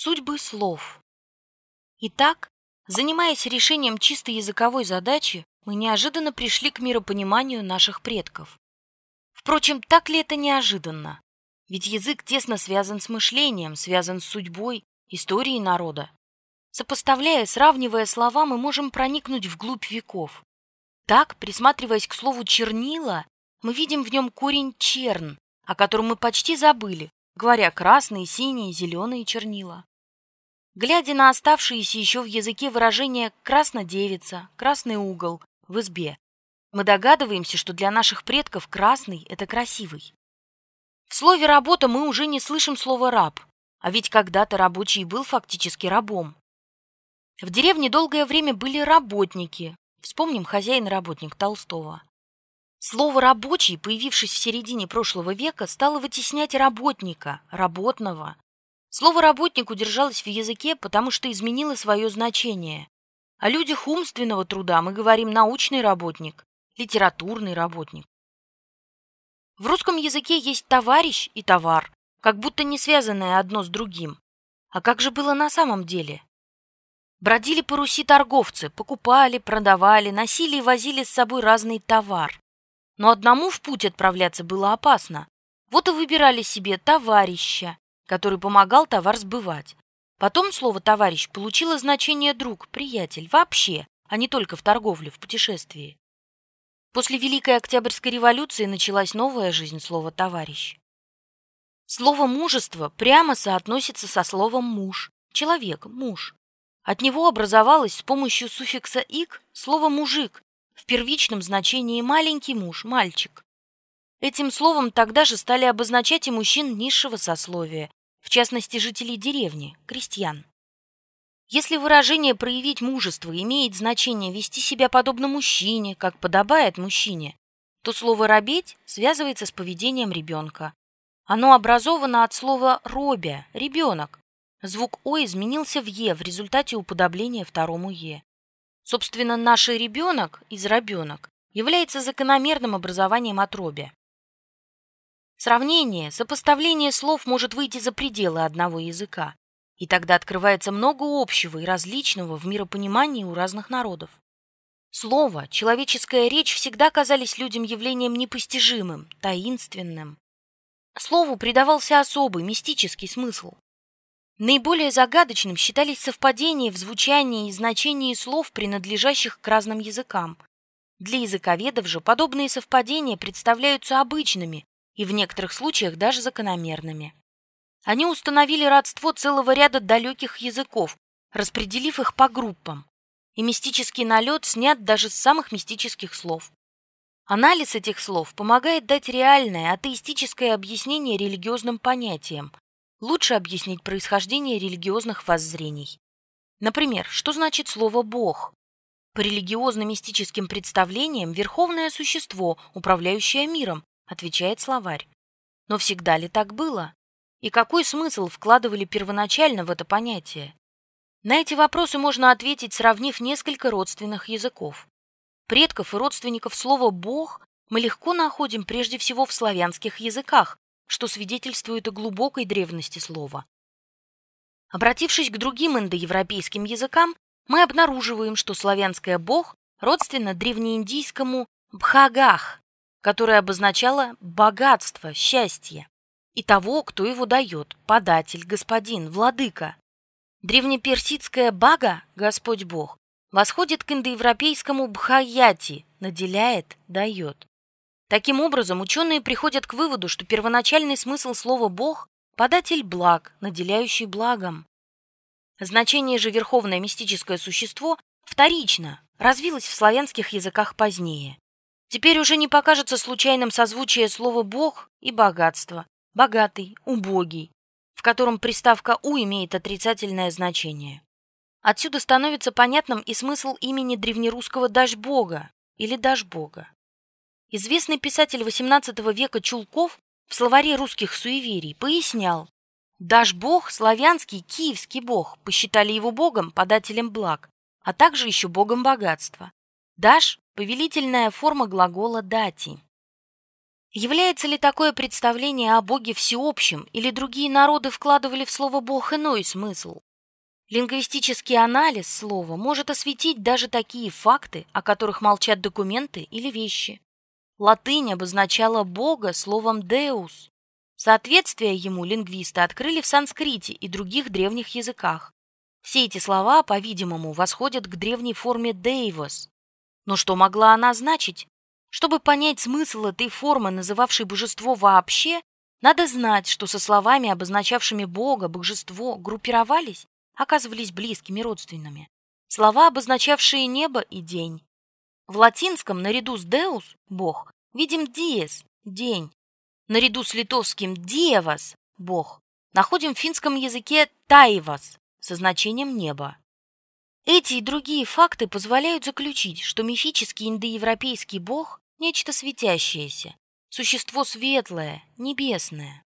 Судьбы слов. Итак, занимаясь решением чисто языковой задачи, мы неожиданно пришли к миропониманию наших предков. Впрочем, так ли это неожиданно? Ведь язык тесно связан с мышлением, связан с судьбой, историей народа. Сопоставляя, сравнивая слова, мы можем проникнуть вглубь веков. Так, присматриваясь к слову «чернила», мы видим в нем корень «черн», о котором мы почти забыли, говоря красные, синие, зеленые чернила. Глядя на оставшиеся еще в языке выражения «краснодевица», «красный угол» в избе, мы догадываемся, что для наших предков красный – это красивый. В слове «работа» мы уже не слышим слово «раб», а ведь когда-то рабочий был фактически рабом. В деревне долгое время были работники. Вспомним хозяин-работник Толстого. Слово «рабочий», появившись в середине прошлого века, стало вытеснять работника, работного. Слово «работник» удержалось в языке, потому что изменило свое значение. О людях умственного труда мы говорим «научный работник», «литературный работник». В русском языке есть товарищ и товар, как будто не связанные одно с другим. А как же было на самом деле? Бродили по Руси торговцы, покупали, продавали, носили и возили с собой разный товар. Но одному в путь отправляться было опасно. Вот и выбирали себе товарища, который помогал товар сбывать. Потом слово «товарищ» получило значение «друг», «приятель» вообще, а не только в торговле, в путешествии. После Великой Октябрьской революции началась новая жизнь слова «товарищ». Слово «мужество» прямо соотносится со словом «муж», человек, муж. От него образовалось с помощью суффикса «ик» слово «мужик», в первичном значении «маленький муж», «мальчик». Этим словом тогда же стали обозначать и мужчин низшего сословия, в частности жителей деревни, крестьян. Если выражение «проявить мужество» имеет значение вести себя подобно мужчине, как подобает мужчине, то слово «робеть» связывается с поведением ребенка. Оно образовано от слова «робя» – «ребенок». Звук «о» изменился в «е» в результате уподобления второму «е». Собственно, наш ребенок из «робенок» является закономерным образованием отробия. Сравнение, сопоставление слов может выйти за пределы одного языка. И тогда открывается много общего и различного в миропонимании у разных народов. Слово, человеческая речь всегда казались людям явлением непостижимым, таинственным. Слову придавался особый, мистический смысл. Наиболее загадочным считались совпадения в звучании и значении слов, принадлежащих к разным языкам. Для языковедов же подобные совпадения представляются обычными и в некоторых случаях даже закономерными. Они установили родство целого ряда далеких языков, распределив их по группам. И мистический налет снят даже с самых мистических слов. Анализ этих слов помогает дать реальное атеистическое объяснение религиозным понятиям, лучше объяснить происхождение религиозных воззрений. Например, что значит слово «бог»? По религиозно-мистическим представлениям верховное существо, управляющее миром, отвечает словарь. Но всегда ли так было? И какой смысл вкладывали первоначально в это понятие? На эти вопросы можно ответить, сравнив несколько родственных языков. Предков и родственников слова «бог» мы легко находим прежде всего в славянских языках, что свидетельствует о глубокой древности слова. Обратившись к другим индоевропейским языкам, мы обнаруживаем, что славянское «бог» родственно древнеиндийскому «бхагах», которое обозначало богатство, счастье и того, кто его дает, податель, господин, владыка. Древнеперсидская бага, Господь Бог, восходит к индоевропейскому бхаяти, наделяет, дает. Таким образом, ученые приходят к выводу, что первоначальный смысл слова «бог» – податель благ, наделяющий благом. Значение же верховное мистическое существо вторично, развилось в славянских языках позднее. Теперь уже не покажется случайным созвучие слова «бог» и «богатство», богатый, убогий, в котором приставка «у» имеет отрицательное значение. Отсюда становится понятным и смысл имени древнерусского Дашбога или Дашбога. Известный писатель XVIII века Чулков в словаре русских суеверий пояснял, Дашбог – славянский, киевский бог, посчитали его богом, подателем благ, а также еще богом богатства. Даш – повелительная форма глагола «дати». Является ли такое представление о Боге всеобщим, или другие народы вкладывали в слово «Бог» иной смысл? Лингвистический анализ слова может осветить даже такие факты, о которых молчат документы или вещи. Латынь обозначала Бога словом «deus». Соответствие ему лингвисты открыли в санскрите и других древних языках. Все эти слова, по-видимому, восходят к древней форме «deivos». Но что могла она значить? Чтобы понять смысл этой формы, называвшей божество вообще, надо знать, что со словами, обозначавшими Бога, божество, группировались, оказывались близкими родственными. Слова, обозначавшие небо и день. В латинском наряду с «deus» – «бог» видим «dies» – «день». Наряду с литовским «dievas» – «бог» находим в финском языке «taivas» со значением «небо». Эти и другие факты позволяют заключить, что мифический индоевропейский бог – нечто светящееся, существо светлое, небесное.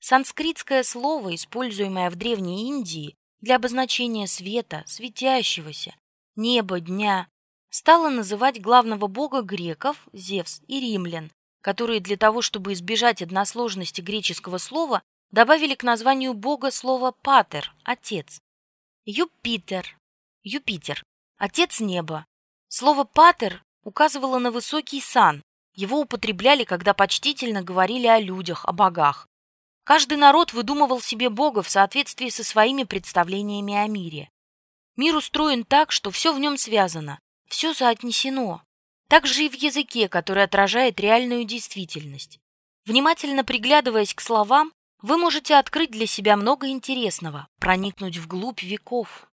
Санскритское слово, используемое в Древней Индии для обозначения света, светящегося, неба, дня, стало называть главного бога греков, Зевс и римлян, которые для того, чтобы избежать односложности греческого слова, добавили к названию бога слово «патер» – «отец». Юпитер Юпитер, отец неба. Слово «патер» указывало на высокий сан. Его употребляли, когда почтительно говорили о людях, о богах. Каждый народ выдумывал себе бога в соответствии со своими представлениями о мире. Мир устроен так, что все в нем связано, все соотнесено. Так же и в языке, который отражает реальную действительность. Внимательно приглядываясь к словам, вы можете открыть для себя много интересного, проникнуть вглубь веков.